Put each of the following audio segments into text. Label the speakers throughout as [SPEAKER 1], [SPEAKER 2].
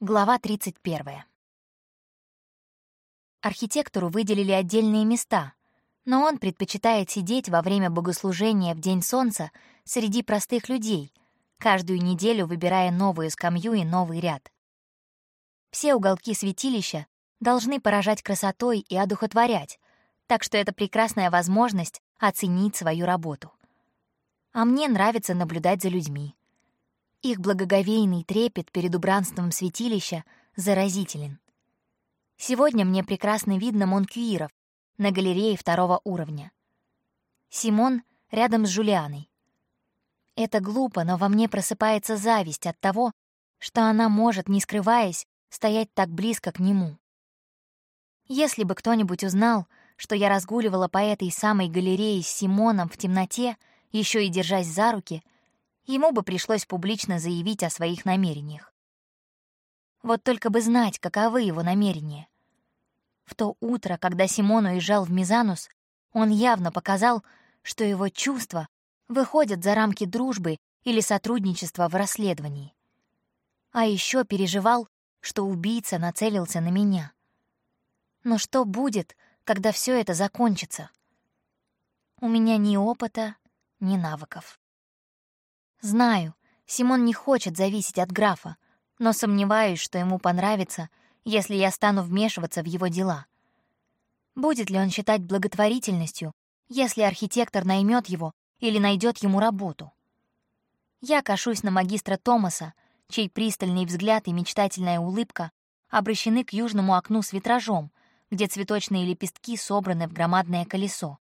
[SPEAKER 1] Глава 31. Архитектору выделили отдельные места, но он предпочитает сидеть во время богослужения в День Солнца среди простых людей, каждую неделю выбирая новую скамью и новый ряд. Все уголки святилища должны поражать красотой и одухотворять, так что это прекрасная возможность оценить свою работу. А мне нравится наблюдать за людьми. Их благоговейный трепет перед убранством святилища заразителен. Сегодня мне прекрасно видно Монкюиров на галерее второго уровня. Симон рядом с Жулианой. Это глупо, но во мне просыпается зависть от того, что она может, не скрываясь, стоять так близко к нему. Если бы кто-нибудь узнал, что я разгуливала по этой самой галерее с Симоном в темноте, еще и держась за руки — ему бы пришлось публично заявить о своих намерениях. Вот только бы знать, каковы его намерения. В то утро, когда Симон уезжал в Мизанус, он явно показал, что его чувства выходят за рамки дружбы или сотрудничества в расследовании. А еще переживал, что убийца нацелился на меня. Но что будет, когда все это закончится? У меня ни опыта, ни навыков. Знаю, Симон не хочет зависеть от графа, но сомневаюсь, что ему понравится, если я стану вмешиваться в его дела. Будет ли он считать благотворительностью, если архитектор наймет его или найдет ему работу? Я кашусь на магистра Томаса, чей пристальный взгляд и мечтательная улыбка обращены к южному окну с витражом, где цветочные лепестки собраны в громадное колесо.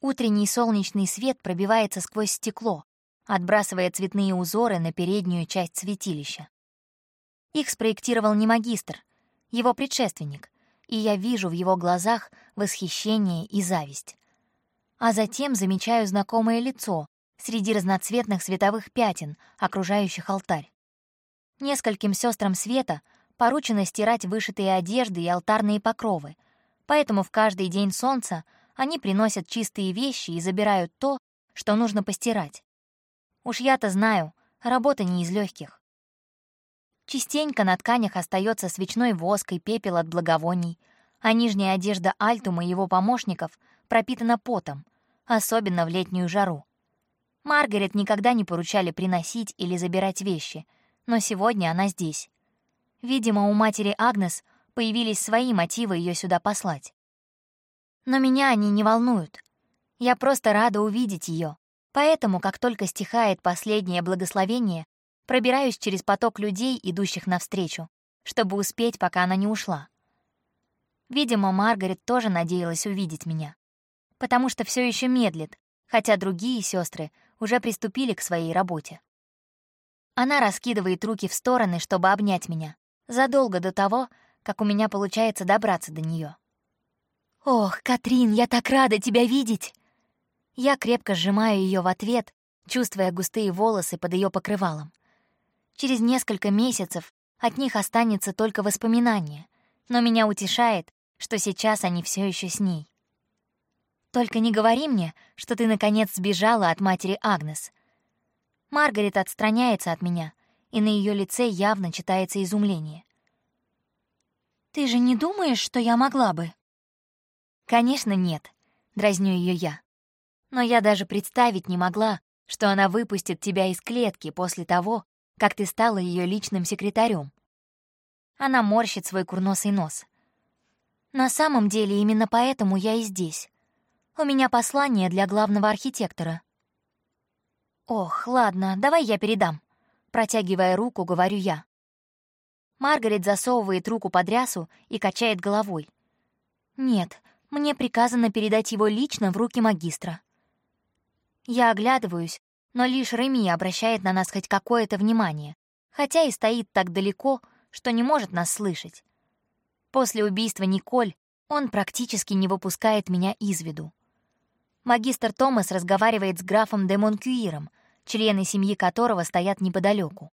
[SPEAKER 1] Утренний солнечный свет пробивается сквозь стекло, отбрасывая цветные узоры на переднюю часть святилища. Их спроектировал не магистр, его предшественник, и я вижу в его глазах восхищение и зависть. А затем замечаю знакомое лицо среди разноцветных световых пятен, окружающих алтарь. Нескольким сестрам света поручено стирать вышитые одежды и алтарные покровы, поэтому в каждый день солнца они приносят чистые вещи и забирают то, что нужно постирать. Уж я-то знаю, работа не из легких. Частенько на тканях остается свечной воск и пепел от благовоний, а нижняя одежда Альтума и его помощников пропитана потом, особенно в летнюю жару. Маргарет никогда не поручали приносить или забирать вещи, но сегодня она здесь. Видимо, у матери Агнес появились свои мотивы ее сюда послать. Но меня они не волнуют. Я просто рада увидеть ее, Поэтому, как только стихает последнее благословение, пробираюсь через поток людей, идущих навстречу, чтобы успеть, пока она не ушла. Видимо, Маргарет тоже надеялась увидеть меня, потому что все еще медлит, хотя другие сестры уже приступили к своей работе. Она раскидывает руки в стороны, чтобы обнять меня, задолго до того, как у меня получается добраться до нее. «Ох, Катрин, я так рада тебя видеть!» Я крепко сжимаю ее в ответ, чувствуя густые волосы под ее покрывалом. Через несколько месяцев от них останется только воспоминание, но меня утешает, что сейчас они все еще с ней. Только не говори мне, что ты наконец сбежала от матери Агнес. Маргарет отстраняется от меня, и на ее лице явно читается изумление. Ты же не думаешь, что я могла бы? Конечно, нет, дразню ее я но я даже представить не могла, что она выпустит тебя из клетки после того, как ты стала ее личным секретарем. Она морщит свой курносый нос. На самом деле именно поэтому я и здесь. У меня послание для главного архитектора. Ох, ладно, давай я передам. Протягивая руку, говорю я. Маргарет засовывает руку под рясу и качает головой. Нет, мне приказано передать его лично в руки магистра. Я оглядываюсь, но лишь Реми обращает на нас хоть какое-то внимание, хотя и стоит так далеко, что не может нас слышать. После убийства Николь он практически не выпускает меня из виду. Магистр Томас разговаривает с графом де Монкюиром, члены семьи которого стоят неподалеку.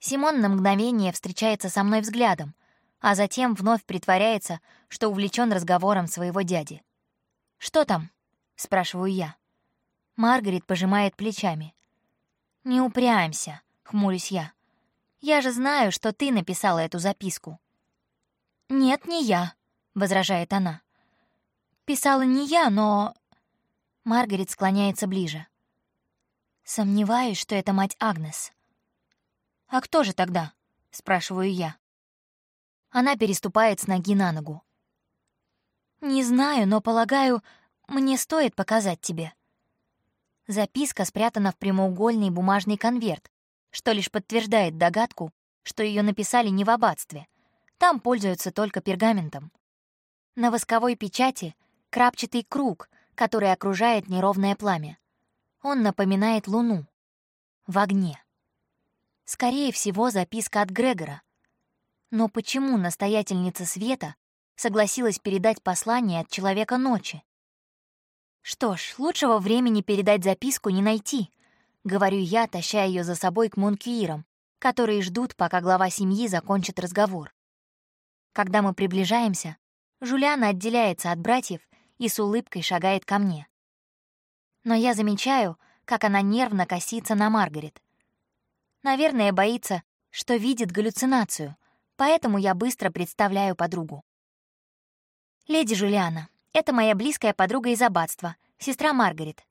[SPEAKER 1] Симон на мгновение встречается со мной взглядом, а затем вновь притворяется, что увлечен разговором своего дяди. «Что там?» — спрашиваю я. Маргарет пожимает плечами. «Не упрямься», — хмурюсь я. Я же знаю, что ты написала эту записку». «Нет, не я», — возражает она. «Писала не я, но...» Маргарет склоняется ближе. «Сомневаюсь, что это мать Агнес». «А кто же тогда?» — спрашиваю я. Она переступает с ноги на ногу. «Не знаю, но, полагаю, мне стоит показать тебе». Записка спрятана в прямоугольный бумажный конверт, что лишь подтверждает догадку, что ее написали не в аббатстве. Там пользуются только пергаментом. На восковой печати крапчатый круг, который окружает неровное пламя. Он напоминает луну. В огне. Скорее всего, записка от Грегора. Но почему настоятельница света согласилась передать послание от человека ночи? Что ж, лучшего времени передать записку не найти —— говорю я, таща ее за собой к мункьюирам, которые ждут, пока глава семьи закончит разговор. Когда мы приближаемся, Жулиана отделяется от братьев и с улыбкой шагает ко мне. Но я замечаю, как она нервно косится на Маргарет. Наверное, боится, что видит галлюцинацию, поэтому я быстро представляю подругу. «Леди Жулиана, это моя близкая подруга из аббатства, сестра Маргарет.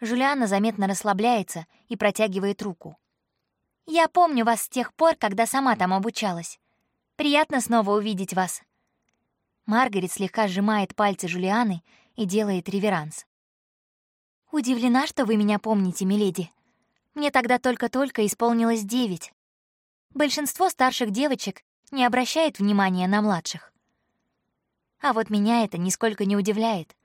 [SPEAKER 1] Жулиана заметно расслабляется и протягивает руку. «Я помню вас с тех пор, когда сама там обучалась. Приятно снова увидеть вас». Маргарет слегка сжимает пальцы Жулианы и делает реверанс. «Удивлена, что вы меня помните, миледи. Мне тогда только-только исполнилось девять. Большинство старших девочек не обращает внимания на младших. А вот меня это нисколько не удивляет.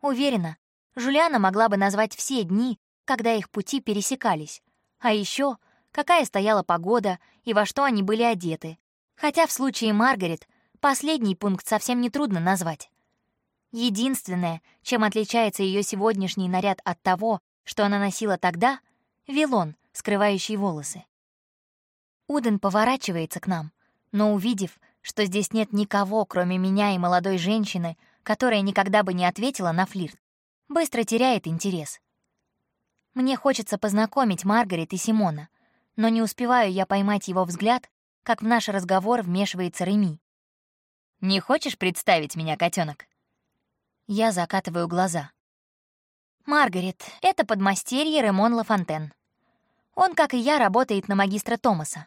[SPEAKER 1] Уверена, Жулиана могла бы назвать все дни, когда их пути пересекались. А еще, какая стояла погода и во что они были одеты. Хотя в случае Маргарет последний пункт совсем не трудно назвать. Единственное, чем отличается ее сегодняшний наряд от того, что она носила тогда — вилон, скрывающий волосы. Уден поворачивается к нам, но увидев, что здесь нет никого, кроме меня и молодой женщины, которая никогда бы не ответила на флирт, быстро теряет интерес. Мне хочется познакомить Маргарет и Симона, но не успеваю я поймать его взгляд, как в наш разговор вмешивается Реми. «Не хочешь представить меня, котенок? Я закатываю глаза. «Маргарет, это подмастерье Ремон Лафонтен. Он, как и я, работает на магистра Томаса.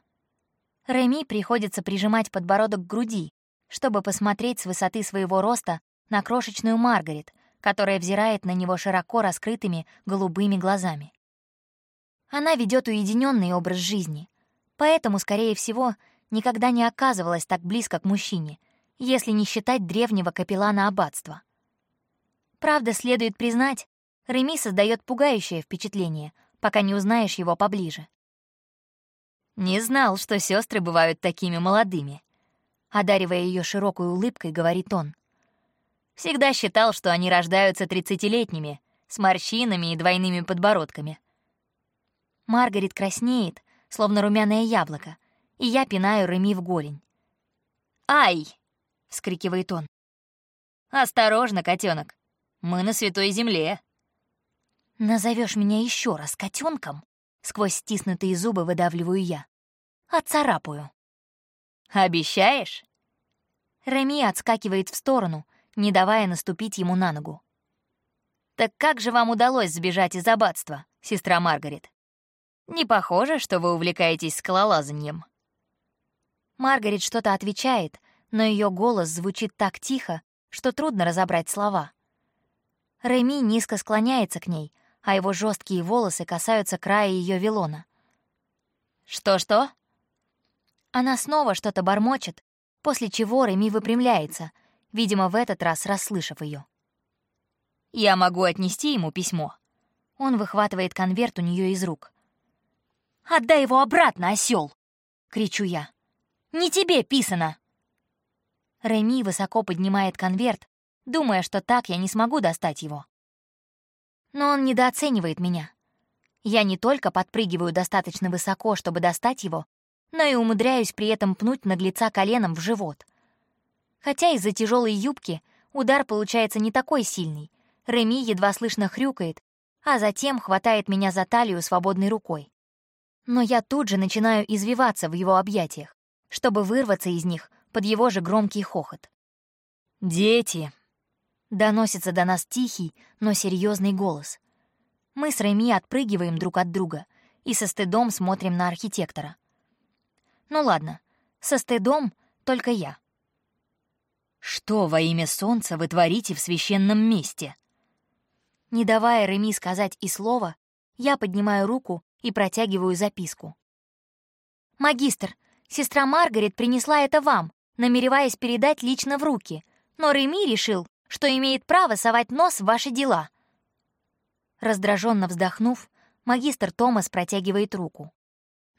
[SPEAKER 1] Реми приходится прижимать подбородок к груди, чтобы посмотреть с высоты своего роста на крошечную Маргарет, которая взирает на него широко раскрытыми голубыми глазами. Она ведет уединенный образ жизни, поэтому, скорее всего, никогда не оказывалась так близко к мужчине, если не считать древнего капеллана аббатства. Правда, следует признать, Реми создает пугающее впечатление, пока не узнаешь его поближе. «Не знал, что сестры бывают такими молодыми», — одаривая ее широкой улыбкой, говорит он. Всегда считал, что они рождаются тридцатилетними, с морщинами и двойными подбородками. Маргарет краснеет, словно румяное яблоко, и я пинаю Реми в голень. «Ай!» — вскрикивает он. «Осторожно, котенок, мы на святой земле». Назовешь меня еще раз котенком? Сквозь стиснутые зубы выдавливаю я. Отцарапаю. «Обещаешь?» Реми отскакивает в сторону, не давая наступить ему на ногу. «Так как же вам удалось сбежать из аббатства, сестра Маргарет? Не похоже, что вы увлекаетесь скалолазанием». Маргарет что-то отвечает, но ее голос звучит так тихо, что трудно разобрать слова. Реми низко склоняется к ней, а его жесткие волосы касаются края ее вилона. «Что-что?» Она снова что-то бормочет, после чего Реми выпрямляется — видимо, в этот раз расслышав ее. «Я могу отнести ему письмо». Он выхватывает конверт у нее из рук. «Отдай его обратно, осел! кричу я. «Не тебе писано!» Реми высоко поднимает конверт, думая, что так я не смогу достать его. Но он недооценивает меня. Я не только подпрыгиваю достаточно высоко, чтобы достать его, но и умудряюсь при этом пнуть наглеца коленом в живот. Хотя из-за тяжелой юбки удар получается не такой сильный. Реми едва слышно хрюкает, а затем хватает меня за талию свободной рукой. Но я тут же начинаю извиваться в его объятиях, чтобы вырваться из них под его же громкий хохот.
[SPEAKER 2] «Дети!»
[SPEAKER 1] — доносится до нас тихий, но серьезный голос. Мы с Реми отпрыгиваем друг от друга и со стыдом смотрим на архитектора. Ну ладно, со стыдом только я.
[SPEAKER 2] «Что во имя солнца вы творите в священном месте?»
[SPEAKER 1] Не давая Реми сказать и слова, я поднимаю руку и протягиваю записку. «Магистр, сестра Маргарет принесла это вам, намереваясь передать лично в руки, но Реми решил, что имеет право совать нос в ваши дела». Раздраженно вздохнув, магистр Томас протягивает руку.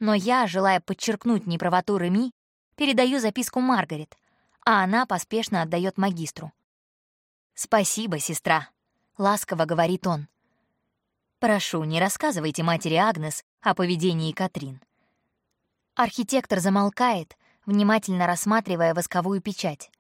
[SPEAKER 1] Но я, желая подчеркнуть неправоту Реми, передаю записку Маргарет, а она поспешно отдает магистру.
[SPEAKER 2] «Спасибо, сестра», — ласково говорит он. «Прошу, не рассказывайте матери Агнес о поведении Катрин».
[SPEAKER 1] Архитектор замолкает, внимательно рассматривая восковую печать.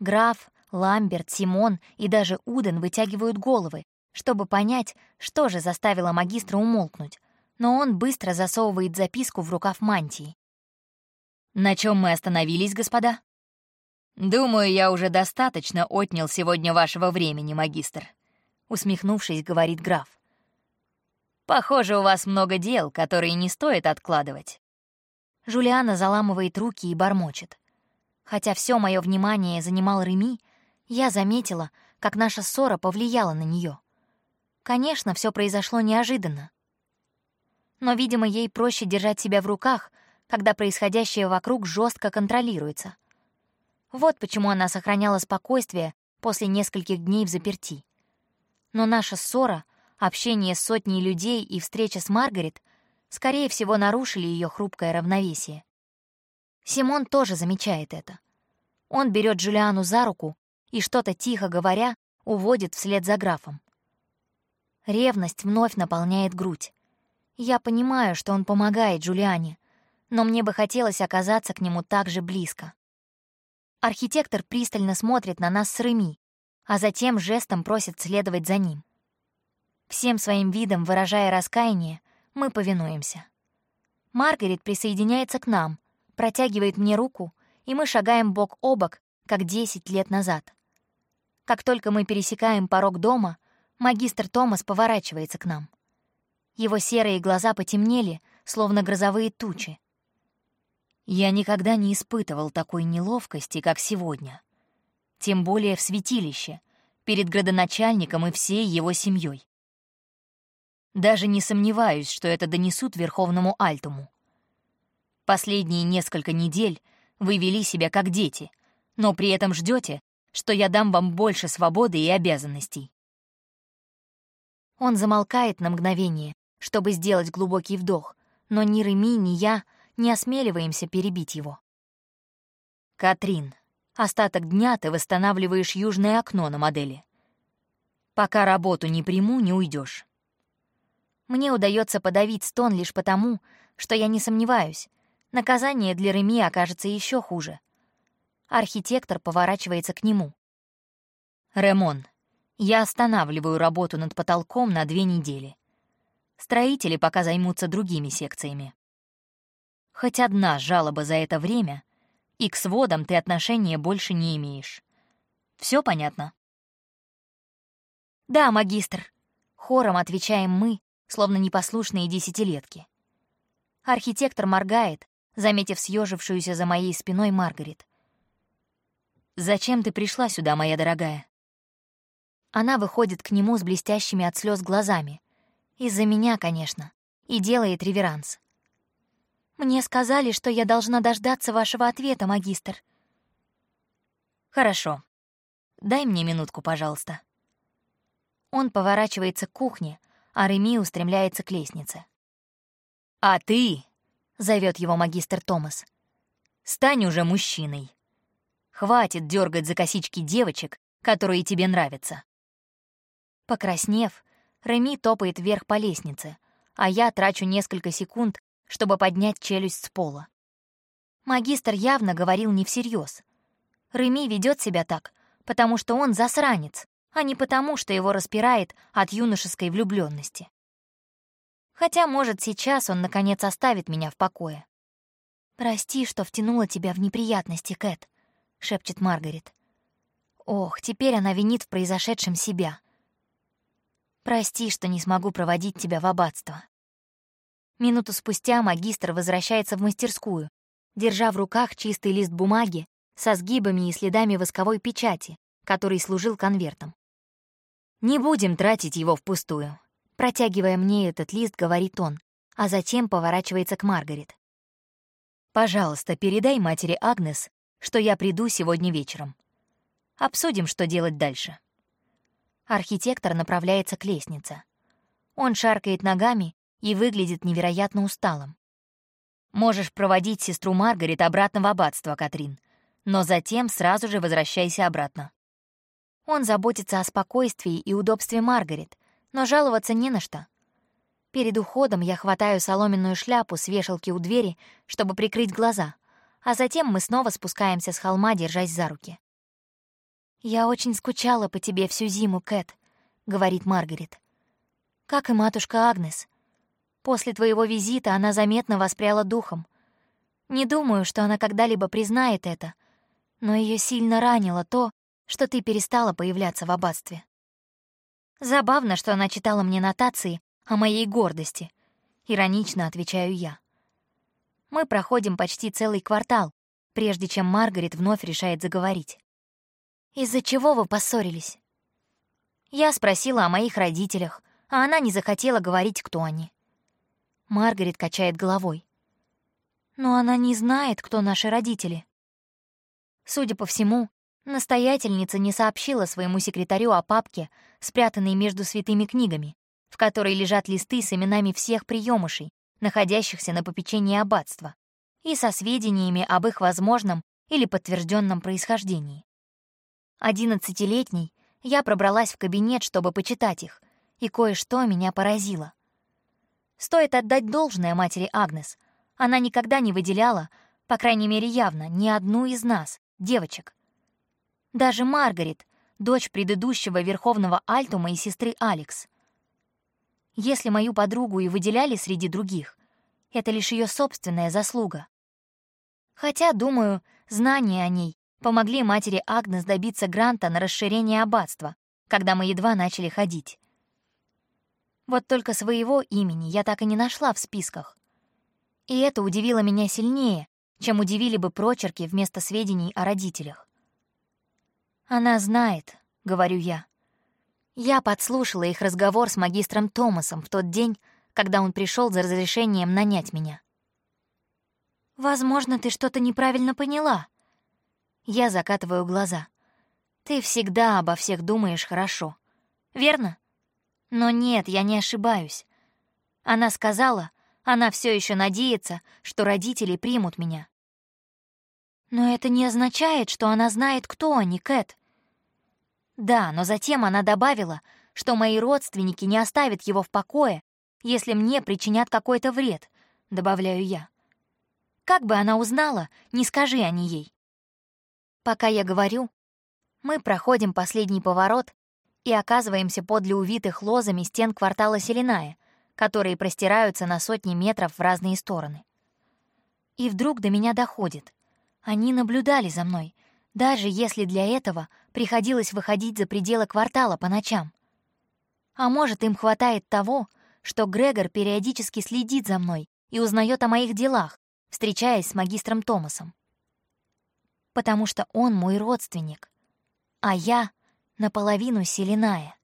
[SPEAKER 1] Граф, Ламберт, Симон и даже Уден вытягивают головы, чтобы понять, что же заставило магистра умолкнуть, но он быстро засовывает записку в рукав мантии.
[SPEAKER 2] «На чем мы остановились, господа?» «Думаю, я уже достаточно отнял сегодня вашего времени, магистр», — усмехнувшись, говорит граф. «Похоже, у вас много дел, которые не стоит откладывать».
[SPEAKER 1] Жулиана заламывает руки и бормочет. Хотя все мое внимание занимал Реми, я заметила, как наша ссора повлияла на нее. Конечно, все произошло неожиданно. Но, видимо, ей проще держать себя в руках, когда происходящее вокруг жестко контролируется. Вот почему она сохраняла спокойствие после нескольких дней в заперти. Но наша ссора, общение с сотней людей и встреча с Маргарет, скорее всего, нарушили ее хрупкое равновесие. Симон тоже замечает это. Он берет Джулиану за руку и, что-то тихо говоря, уводит вслед за графом. Ревность вновь наполняет грудь. Я понимаю, что он помогает Джулиане, но мне бы хотелось оказаться к нему так же близко. Архитектор пристально смотрит на нас с Реми, а затем жестом просит следовать за ним. Всем своим видом выражая раскаяние, мы повинуемся. Маргарет присоединяется к нам, протягивает мне руку, и мы шагаем бок о бок, как десять лет назад. Как только мы пересекаем порог дома, магистр Томас поворачивается к нам. Его серые глаза потемнели, словно грозовые тучи.
[SPEAKER 2] Я никогда не испытывал такой неловкости, как сегодня. Тем более в святилище, перед градоначальником и всей его семьей. Даже не сомневаюсь, что это донесут Верховному Альтуму. Последние несколько недель вы вели себя как дети, но при этом ждете, что я дам вам больше свободы и обязанностей.
[SPEAKER 1] Он замолкает на мгновение, чтобы сделать глубокий вдох, но ни Реми, ни я не осмеливаемся перебить его.
[SPEAKER 2] «Катрин, остаток дня ты восстанавливаешь южное окно на модели. Пока работу не приму, не уйдешь.
[SPEAKER 1] Мне удается подавить стон лишь потому, что я не сомневаюсь, наказание для Реми окажется еще хуже. Архитектор поворачивается к нему.
[SPEAKER 2] «Ремон, я останавливаю работу над потолком на две недели. Строители пока займутся другими секциями. Хоть одна жалоба за это время, и к сводам ты отношения больше не имеешь. Все понятно?
[SPEAKER 1] «Да, магистр», — хором отвечаем мы, словно непослушные десятилетки. Архитектор моргает, заметив съежившуюся за моей спиной Маргарет.
[SPEAKER 2] «Зачем ты пришла сюда, моя дорогая?»
[SPEAKER 1] Она выходит к нему с блестящими от слез глазами. Из-за меня, конечно. И делает реверанс. Мне сказали, что я должна дождаться вашего ответа, магистр.
[SPEAKER 2] Хорошо. Дай мне минутку, пожалуйста.
[SPEAKER 1] Он поворачивается к кухне, а Реми устремляется к лестнице.
[SPEAKER 2] «А ты», —
[SPEAKER 1] зовет его магистр Томас, —
[SPEAKER 2] «стань уже мужчиной. Хватит дергать за косички девочек, которые тебе нравятся».
[SPEAKER 1] Покраснев, Реми топает вверх по лестнице, а я трачу несколько секунд, чтобы поднять челюсть с пола. Магистр явно говорил не всерьез. Реми ведет себя так, потому что он засранец, а не потому, что его распирает от юношеской влюбленности. Хотя, может, сейчас он, наконец, оставит меня в покое. «Прости, что втянула тебя в неприятности, Кэт», — шепчет Маргарет. Ох, теперь она винит в произошедшем себя. «Прости, что не смогу проводить тебя в аббатство». Минуту спустя магистр возвращается в мастерскую, держа в руках чистый лист бумаги со сгибами и следами восковой печати, который служил конвертом. «Не будем тратить его впустую», — протягивая мне этот лист, говорит он, а затем поворачивается к Маргарет. «Пожалуйста, передай матери Агнес, что я приду сегодня вечером. Обсудим, что делать дальше». Архитектор направляется к лестнице. Он шаркает ногами и выглядит невероятно усталым. «Можешь проводить сестру Маргарет обратно в аббатство, Катрин, но затем сразу же возвращайся обратно». Он заботится о спокойствии и удобстве Маргарет, но жаловаться не на что. Перед уходом я хватаю соломенную шляпу с вешалки у двери, чтобы прикрыть глаза, а затем мы снова спускаемся с холма, держась за руки. «Я очень скучала по тебе всю зиму, Кэт», — говорит Маргарет. «Как и матушка Агнес. После твоего визита она заметно воспряла духом. Не думаю, что она когда-либо признает это, но ее сильно ранило то, что ты перестала появляться в аббатстве. Забавно, что она читала мне нотации о моей гордости. Иронично отвечаю я. Мы проходим почти целый квартал, прежде чем Маргарет вновь решает заговорить. «Из-за чего вы поссорились?» Я спросила о моих родителях, а она не захотела говорить, кто они. Маргарет качает головой. «Но она не знает, кто наши родители». Судя по всему, настоятельница не сообщила своему секретарю о папке, спрятанной между святыми книгами, в которой лежат листы с именами всех приемышей, находящихся на попечении аббатства, и со сведениями об их возможном или подтвержденном происхождении. Одиннадцатилетней я пробралась в кабинет, чтобы почитать их, и кое-что меня поразило. Стоит отдать должное матери Агнес. Она никогда не выделяла, по крайней мере явно, ни одну из нас, девочек. Даже Маргарет, дочь предыдущего верховного Альтума и сестры Алекс. Если мою подругу и выделяли среди других, это лишь ее собственная заслуга. Хотя, думаю, знания о ней помогли матери Агнес добиться гранта на расширение аббатства, когда мы едва начали ходить. Вот только своего имени я так и не нашла в списках. И это удивило меня сильнее, чем удивили бы прочерки вместо сведений о родителях. «Она знает», — говорю я. Я подслушала их разговор с магистром Томасом в тот день, когда он пришел за разрешением нанять меня. «Возможно, ты что-то неправильно поняла», я закатываю глаза. Ты всегда обо всех думаешь хорошо. Верно? Но нет, я не ошибаюсь. Она сказала, она все еще надеется, что родители примут меня. Но это не означает, что она знает, кто они, Кэт. Да, но затем она добавила, что мои родственники не оставят его в покое, если мне причинят какой-то вред, добавляю я. Как бы она узнала, не скажи они ей. Пока я говорю, мы проходим последний поворот и оказываемся подле увитых лозами стен квартала Селиная, которые простираются на сотни метров в разные стороны. И вдруг до меня доходит. Они наблюдали за мной, даже если для этого приходилось выходить за пределы квартала по ночам. А может, им хватает того, что Грегор периодически следит за мной и узнает о моих делах, встречаясь с магистром Томасом потому что он мой родственник, а я наполовину селеная.